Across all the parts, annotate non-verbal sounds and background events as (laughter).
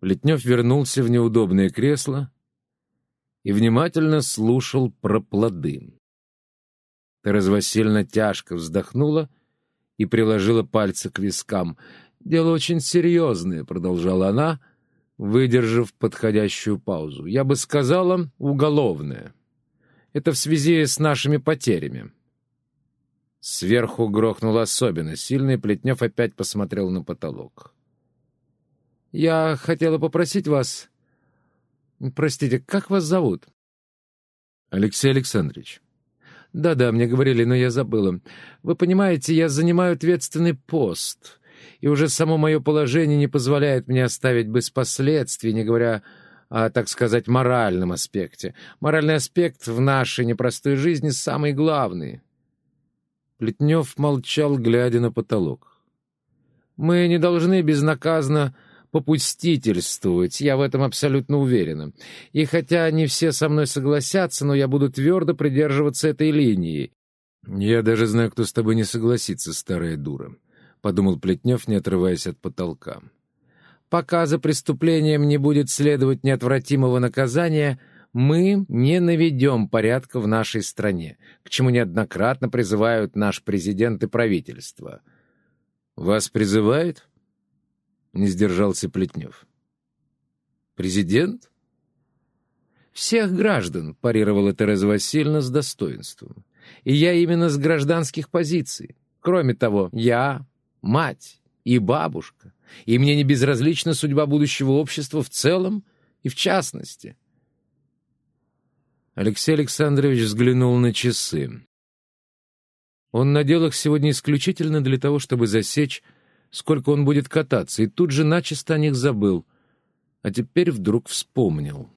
Плетнев вернулся в неудобное кресло и внимательно слушал про плоды. Тереза Васильевна тяжко вздохнула и приложила пальцы к вискам. «Дело очень серьезное», — продолжала она, выдержав подходящую паузу. «Я бы сказала, уголовное. Это в связи с нашими потерями». Сверху грохнул особенно сильно, и Плетнев опять посмотрел на потолок. «Я хотела попросить вас... Простите, как вас зовут?» «Алексей Александрович». «Да-да, мне говорили, но я забыла. Вы понимаете, я занимаю ответственный пост, и уже само мое положение не позволяет мне оставить без последствий, не говоря о, так сказать, моральном аспекте. Моральный аспект в нашей непростой жизни самый главный». Плетнев молчал, глядя на потолок. «Мы не должны безнаказанно попустительствовать, я в этом абсолютно уверена. И хотя не все со мной согласятся, но я буду твердо придерживаться этой линии. Я даже знаю, кто с тобой не согласится, старая дура», — подумал Плетнев, не отрываясь от потолка. «Пока за преступлением не будет следовать неотвратимого наказания, мы не наведем порядка в нашей стране, к чему неоднократно призывают наш президент и правительство. «Вас призывает?» — не сдержался Плетнев. «Президент?» «Всех граждан», — парировала Тереза Васильевна с достоинством. «И я именно с гражданских позиций. Кроме того, я мать и бабушка, и мне не безразлична судьба будущего общества в целом и в частности». Алексей Александрович взглянул на часы. Он надел их сегодня исключительно для того, чтобы засечь, сколько он будет кататься, и тут же начисто о них забыл, а теперь вдруг вспомнил.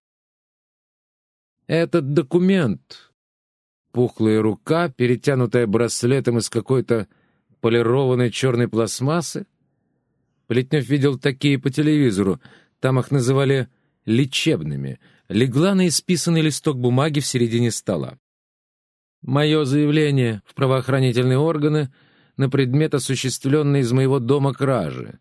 Этот документ, пухлая рука, перетянутая браслетом из какой-то полированной черной пластмассы, Плетнев видел такие по телевизору, там их называли «лечебными», легла на исписанный листок бумаги в середине стола. Мое заявление в правоохранительные органы на предмет осуществленной из моего дома кражи.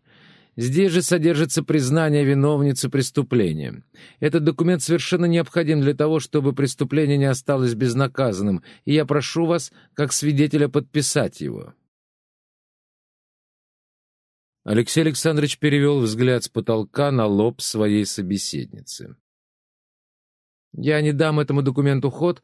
Здесь же содержится признание виновницы преступления. Этот документ совершенно необходим для того, чтобы преступление не осталось безнаказанным, и я прошу вас, как свидетеля, подписать его». Алексей Александрович перевел взгляд с потолка на лоб своей собеседницы. Я не дам этому документу ход,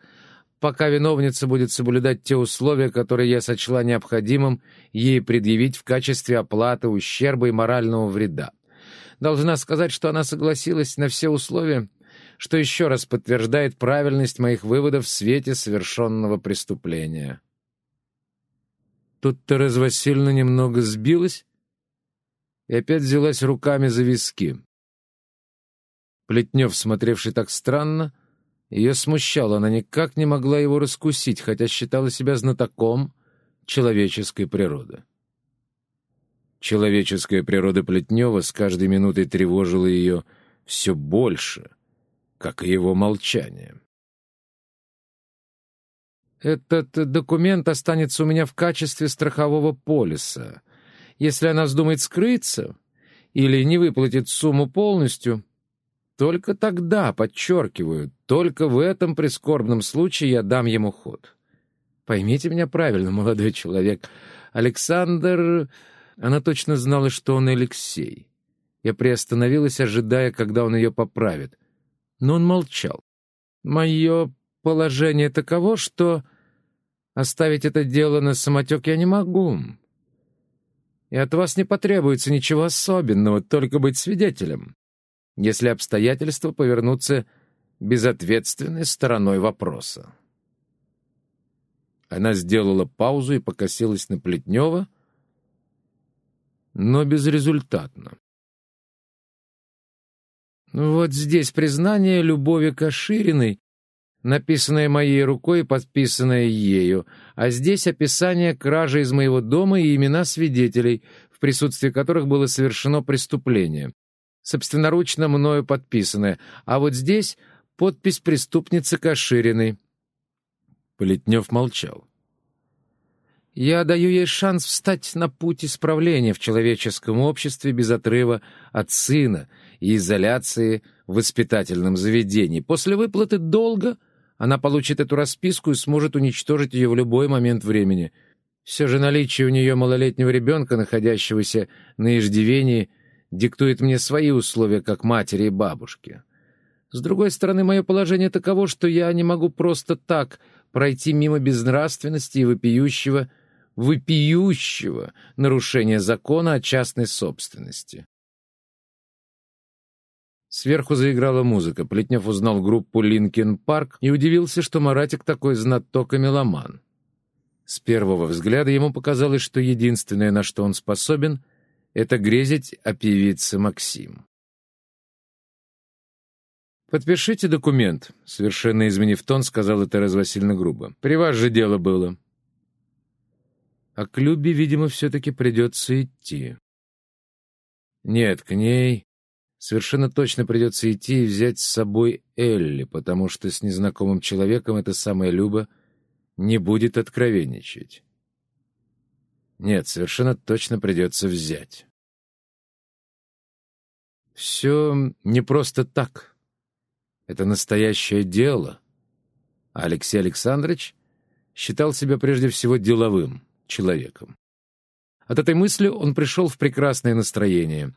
пока виновница будет соблюдать те условия, которые я сочла необходимым ей предъявить в качестве оплаты ущерба и морального вреда. Должна сказать, что она согласилась на все условия, что еще раз подтверждает правильность моих выводов в свете совершенного преступления. Тут Тереза Васильевна немного сбилась и опять взялась руками за виски. Плетнев, смотревший так странно, ее смущало, она никак не могла его раскусить, хотя считала себя знатоком человеческой природы. Человеческая природа Плетнева с каждой минутой тревожила ее все больше, как и его молчание. «Этот документ останется у меня в качестве страхового полиса. Если она вздумает скрыться или не выплатит сумму полностью, только тогда, подчеркиваю, только в этом прискорбном случае я дам ему ход. Поймите меня правильно, (laughs) молодой человек. Александр... Она точно знала, что он Алексей. Я приостановилась, ожидая, когда он ее поправит. Но он молчал. Мое положение таково, что оставить это дело на самотек я не могу. И от вас не потребуется ничего особенного, только быть свидетелем если обстоятельства повернутся безответственной стороной вопроса. Она сделала паузу и покосилась на Плетнева, но безрезультатно. Вот здесь признание любови к Ашириной, написанное моей рукой и подписанное ею, а здесь описание кражи из моего дома и имена свидетелей, в присутствии которых было совершено преступление собственноручно мною подписанное, а вот здесь подпись преступницы Кашириной. Полетнев молчал. Я даю ей шанс встать на путь исправления в человеческом обществе без отрыва от сына и изоляции в воспитательном заведении. После выплаты долга она получит эту расписку и сможет уничтожить ее в любой момент времени. Все же наличие у нее малолетнего ребенка, находящегося на иждивении, диктует мне свои условия как матери и бабушки. С другой стороны, мое положение таково, что я не могу просто так пройти мимо безнравственности и вопиющего, вопиющего нарушения закона о частной собственности. Сверху заиграла музыка. Плетнев узнал группу «Linkin Park» и удивился, что Маратик такой знаток и меломан. С первого взгляда ему показалось, что единственное, на что он способен, — это грезить о певице Максим. «Подпишите документ», — совершенно изменив тон, сказала Тереза Васильевна грубо. «При вас же дело было». А к Любе, видимо, все-таки придется идти. Нет, к ней совершенно точно придется идти и взять с собой Элли, потому что с незнакомым человеком эта самая Люба не будет откровенничать. Нет, совершенно точно придется взять. Все не просто так. Это настоящее дело. Алексей Александрович считал себя прежде всего деловым человеком. От этой мысли он пришел в прекрасное настроение.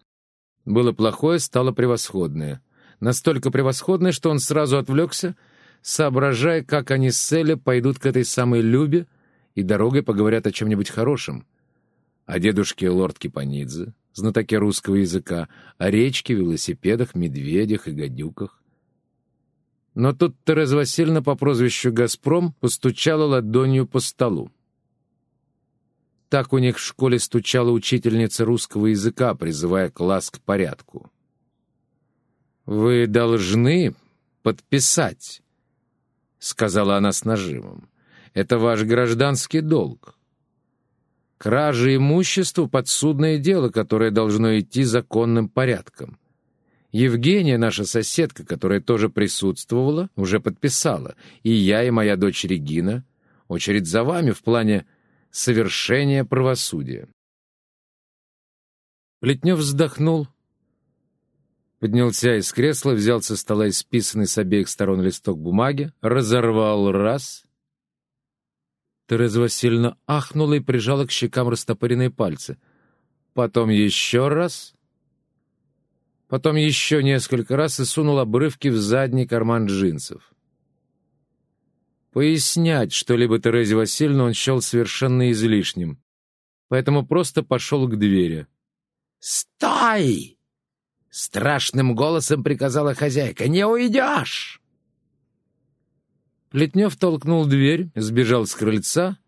Было плохое, стало превосходное. Настолько превосходное, что он сразу отвлекся, соображая, как они с Элли пойдут к этой самой Любе и дорогой поговорят о чем-нибудь хорошем. О дедушке лорд Кипанидзе, знатоке русского языка, о речке, велосипедах, медведях и гадюках. Но тут Тереза Васильевна по прозвищу «Газпром» постучала ладонью по столу. Так у них в школе стучала учительница русского языка, призывая класс к порядку. «Вы должны подписать», — сказала она с нажимом. «Это ваш гражданский долг. Кража имущества — подсудное дело, которое должно идти законным порядком. Евгения, наша соседка, которая тоже присутствовала, уже подписала. И я, и моя дочь Регина. Очередь за вами в плане совершения правосудия. Плетнев вздохнул, поднялся из кресла, взял со стола исписанный с обеих сторон листок бумаги, разорвал раз. Тереза Васильевна ахнула и прижала к щекам растопыренные пальцы. Потом еще раз — потом еще несколько раз и сунул обрывки в задний карман джинсов. Пояснять что-либо Терезе Васильевне он счел совершенно излишним, поэтому просто пошел к двери. «Стой!» — страшным голосом приказала хозяйка. «Не уйдешь!» Плетнев толкнул дверь, сбежал с крыльца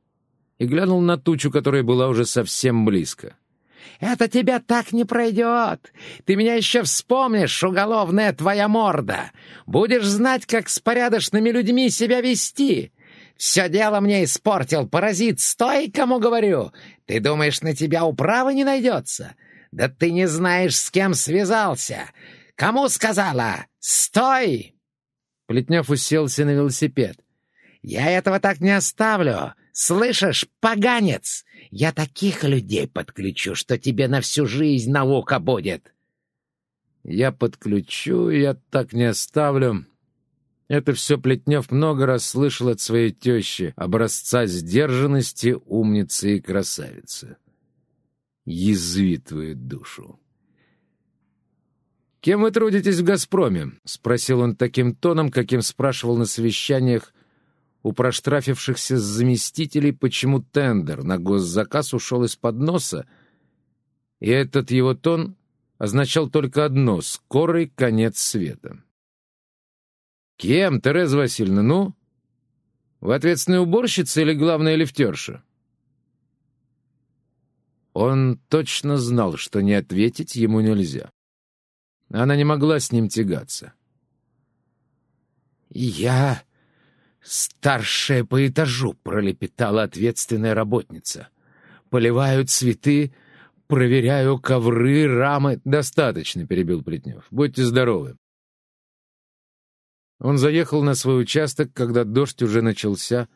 и глянул на тучу, которая была уже совсем близко. Это тебя так не пройдет. Ты меня еще вспомнишь, уголовная твоя морда. Будешь знать, как с порядочными людьми себя вести. Все дело мне испортил, паразит. Стой, кому говорю. Ты думаешь, на тебя управы не найдется? Да ты не знаешь, с кем связался. Кому сказала? Стой!» Плетнев уселся на велосипед. «Я этого так не оставлю. Слышишь, поганец? Я таких людей подключу, что тебе на всю жизнь наука будет. Я подключу, я так не оставлю. Это все Плетнев много раз слышал от своей тещи, образца сдержанности, умницы и красавицы. Язвит душу. «Кем вы трудитесь в «Газпроме»?» — спросил он таким тоном, каким спрашивал на совещаниях у проштрафившихся заместителей, почему тендер на госзаказ ушел из-под носа, и этот его тон означал только одно — скорый конец света. «Кем, Тереза Васильевна, ну? Вы ответственная уборщица или главная лифтерша?» Он точно знал, что не ответить ему нельзя. Она не могла с ним тягаться. «Я «Старшая по этажу», — пролепетала ответственная работница. «Поливаю цветы, проверяю ковры, рамы». «Достаточно», — перебил Плетнев. «Будьте здоровы». Он заехал на свой участок, когда дождь уже начался,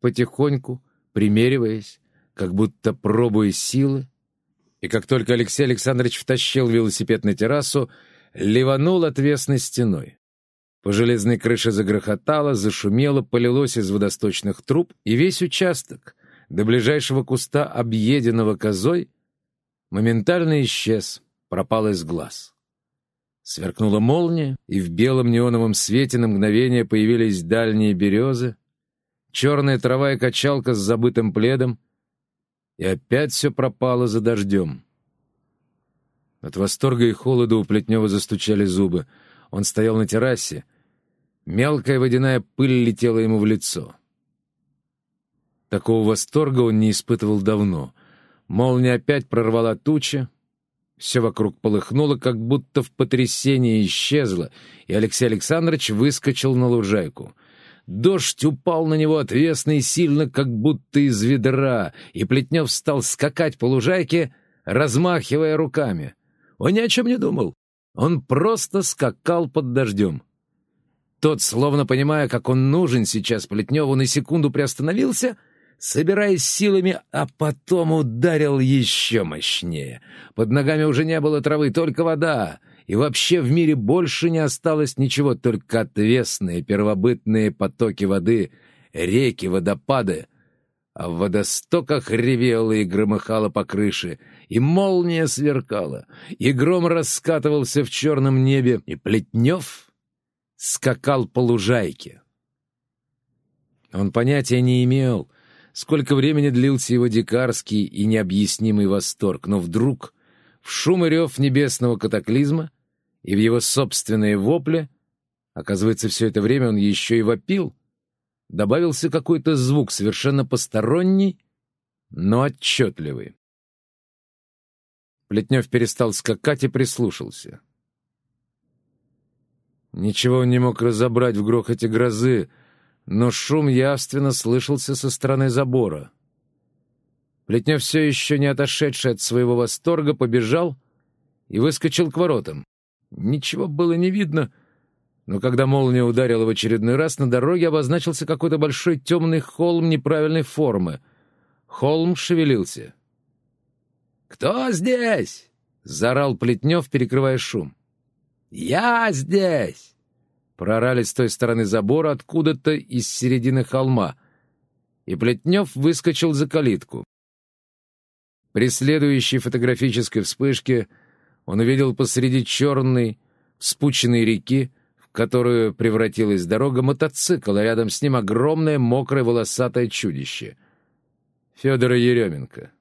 потихоньку, примериваясь, как будто пробуя силы. И как только Алексей Александрович втащил велосипед на террасу, ливанул отвесной стеной. По железной крыше загрохотало, зашумело, полилось из водосточных труб, и весь участок, до ближайшего куста, объеденного козой, моментально исчез, пропал из глаз. Сверкнула молния, и в белом неоновом свете на мгновение появились дальние березы, черная трава и качалка с забытым пледом, и опять все пропало за дождем. От восторга и холода у Плетнева застучали зубы. Он стоял на террасе. Мелкая водяная пыль летела ему в лицо. Такого восторга он не испытывал давно. Молния опять прорвала тучи. Все вокруг полыхнуло, как будто в потрясении исчезло, и Алексей Александрович выскочил на лужайку. Дождь упал на него отвесно и сильно, как будто из ведра, и Плетнев стал скакать по лужайке, размахивая руками. Он ни о чем не думал. Он просто скакал под дождем. Тот, словно понимая, как он нужен сейчас Плетневу, на секунду приостановился, собираясь силами, а потом ударил еще мощнее. Под ногами уже не было травы, только вода. И вообще в мире больше не осталось ничего, только отвесные первобытные потоки воды, реки, водопады, а в водостоках ревело и громыхало по крыше, и молния сверкала, и гром раскатывался в черном небе, и Плетнев скакал по лужайке. Он понятия не имел, сколько времени длился его дикарский и необъяснимый восторг, но вдруг в шум и рев небесного катаклизма и в его собственные вопли, оказывается, все это время он еще и вопил — добавился какой-то звук, совершенно посторонний, но отчетливый. Плетнев перестал скакать и прислушался. Ничего он не мог разобрать в грохоте грозы, но шум явственно слышался со стороны забора. Плетнев, все еще не отошедший от своего восторга, побежал и выскочил к воротам. Ничего было не видно — но когда молния ударила в очередной раз, на дороге обозначился какой-то большой темный холм неправильной формы. Холм шевелился. «Кто здесь?» — заорал Плетнев, перекрывая шум. «Я здесь!» — прорали с той стороны забора откуда-то из середины холма, и Плетнев выскочил за калитку. При следующей фотографической вспышке он увидел посреди черной, спученной реки которую превратилась дорога, мотоцикл, а рядом с ним огромное мокрое волосатое чудище. Федора Еременко.